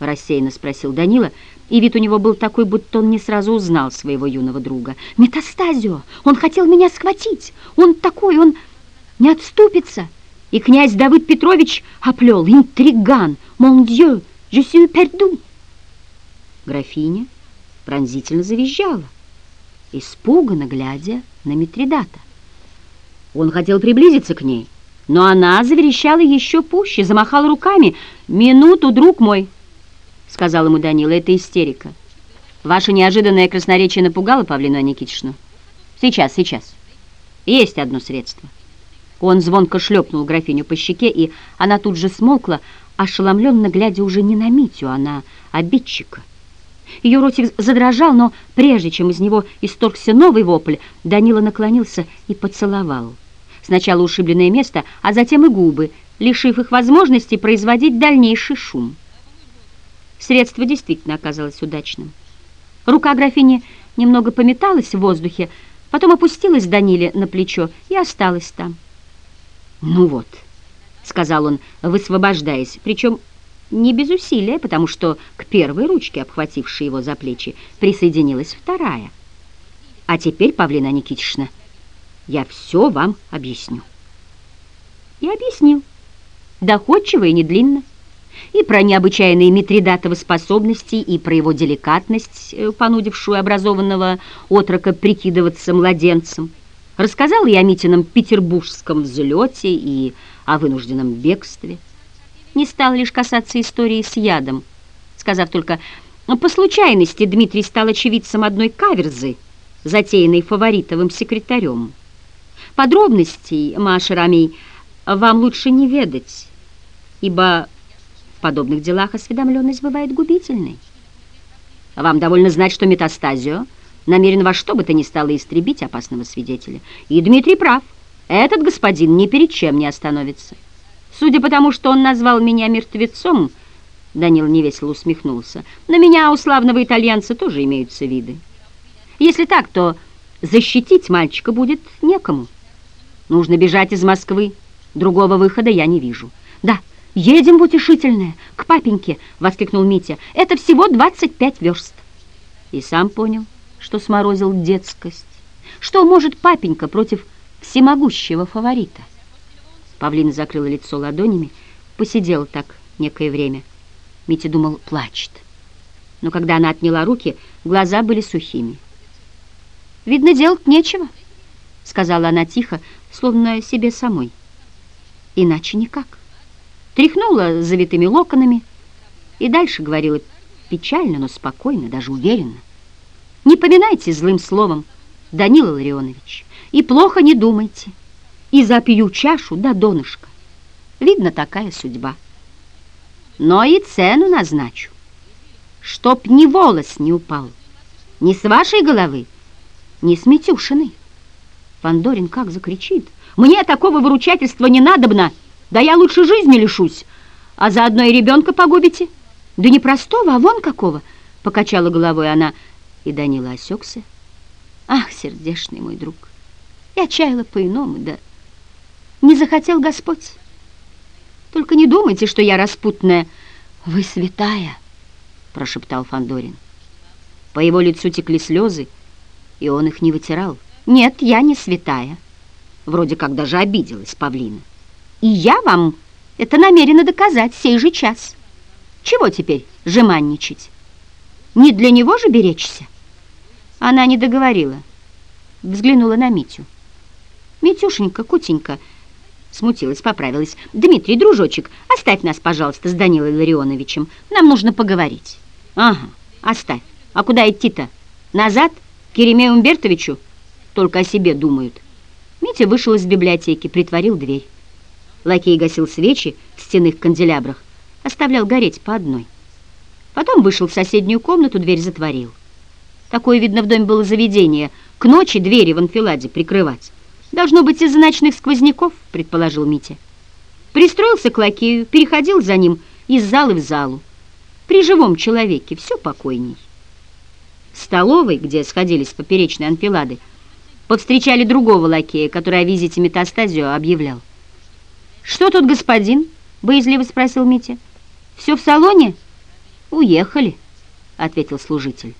рассеянно спросил Данила, и вид у него был такой, будто он не сразу узнал своего юного друга. «Метастазио! Он хотел меня схватить! Он такой, он не отступится!» И князь Давыд Петрович оплел, интриган, «Mon Dieu, je suis perdu!» Графиня пронзительно завизжала, испуганно глядя на Митридата. Он хотел приблизиться к ней, но она заверещала еще пуще, замахала руками. «Минуту, друг мой!» — сказал ему Данила, — это истерика. Ваше неожиданное красноречие напугало Павлину Никитичну? Сейчас, сейчас. Есть одно средство. Он звонко шлепнул графиню по щеке, и она тут же смолкла, ошеломленно глядя уже не на Митю, а на обидчика. Ее ротик задрожал, но прежде чем из него исторгся новый вопль, Данила наклонился и поцеловал. Сначала ушибленное место, а затем и губы, лишив их возможности производить дальнейший шум. Средство действительно оказалось удачным. Рука графини немного пометалась в воздухе, потом опустилась Даниле на плечо и осталась там. «Ну вот», — сказал он, высвобождаясь, причем не без усилия, потому что к первой ручке, обхватившей его за плечи, присоединилась вторая. «А теперь, Павлина Никитична, я все вам объясню». И объяснил, доходчиво и недлинно и про необычайные Митридатовы способности, и про его деликатность, э, понудившую образованного отрока прикидываться младенцем. Рассказал я о Митином петербургском взлете и о вынужденном бегстве. Не стал лишь касаться истории с ядом, сказав только, по случайности Дмитрий стал очевидцем одной каверзы, затеянной фаворитовым секретарем. Подробностей, Маша Рамей, вам лучше не ведать, ибо в подобных делах осведомленность бывает губительной. Вам довольно знать, что метастазио намерен во что бы то ни стало истребить опасного свидетеля. И Дмитрий прав. Этот господин ни перед чем не остановится. Судя по тому, что он назвал меня мертвецом, Данил невесело усмехнулся, на меня у славного итальянца тоже имеются виды. Если так, то защитить мальчика будет некому. Нужно бежать из Москвы. Другого выхода я не вижу. Да, «Едем в утешительное, к папеньке!» — воскликнул Митя. «Это всего 25 верст!» И сам понял, что сморозил детскость. Что может папенька против всемогущего фаворита? Павлина закрыла лицо ладонями, посидела так некое время. Митя думал, плачет. Но когда она отняла руки, глаза были сухими. «Видно, делать нечего», — сказала она тихо, словно себе самой. «Иначе никак» тряхнула завитыми локонами и дальше говорила печально, но спокойно, даже уверенно. «Не поминайте злым словом, Данила Ларионович, и плохо не думайте, и запью чашу до донышка. Видно, такая судьба. Но и цену назначу, чтоб ни волос не упал, ни с вашей головы, ни с Митюшиной». Пандорин как закричит, «Мне такого выручательства не надобно!» Да я лучше жизни лишусь, а заодно и ребенка погубите. Да не простого, а вон какого, покачала головой она, и Данила осекся. Ах, сердешный мой друг, я чаяла по-иному, да не захотел Господь. Только не думайте, что я распутная. Вы святая, прошептал Фандорин. По его лицу текли слезы, и он их не вытирал. Нет, я не святая. Вроде как даже обиделась Павлина. И я вам это намерена доказать сей же час. Чего теперь жеманничать? Не для него же беречься? Она не договорила. Взглянула на Митю. Митюшенька, Кутенька, смутилась, поправилась. Дмитрий, дружочек, оставь нас, пожалуйста, с Данилой Ларионовичем. Нам нужно поговорить. Ага, оставь. А куда идти-то? Назад? К Еремею Умбертовичу? Только о себе думают. Митя вышел из библиотеки, притворил дверь. Лакей гасил свечи в стенных канделябрах, оставлял гореть по одной. Потом вышел в соседнюю комнату, дверь затворил. Такое, видно, в доме было заведение. К ночи двери в анфиладе прикрывать. Должно быть из-за ночных сквозняков, предположил Митя. Пристроился к лакею, переходил за ним из залы в залу. При живом человеке все покойней. В столовой, где сходились поперечные анфилады, повстречали другого лакея, который о визите метастазио объявлял. «Что тут, господин?» — боязливо спросил Митя. «Все в салоне?» «Уехали», — ответил служитель.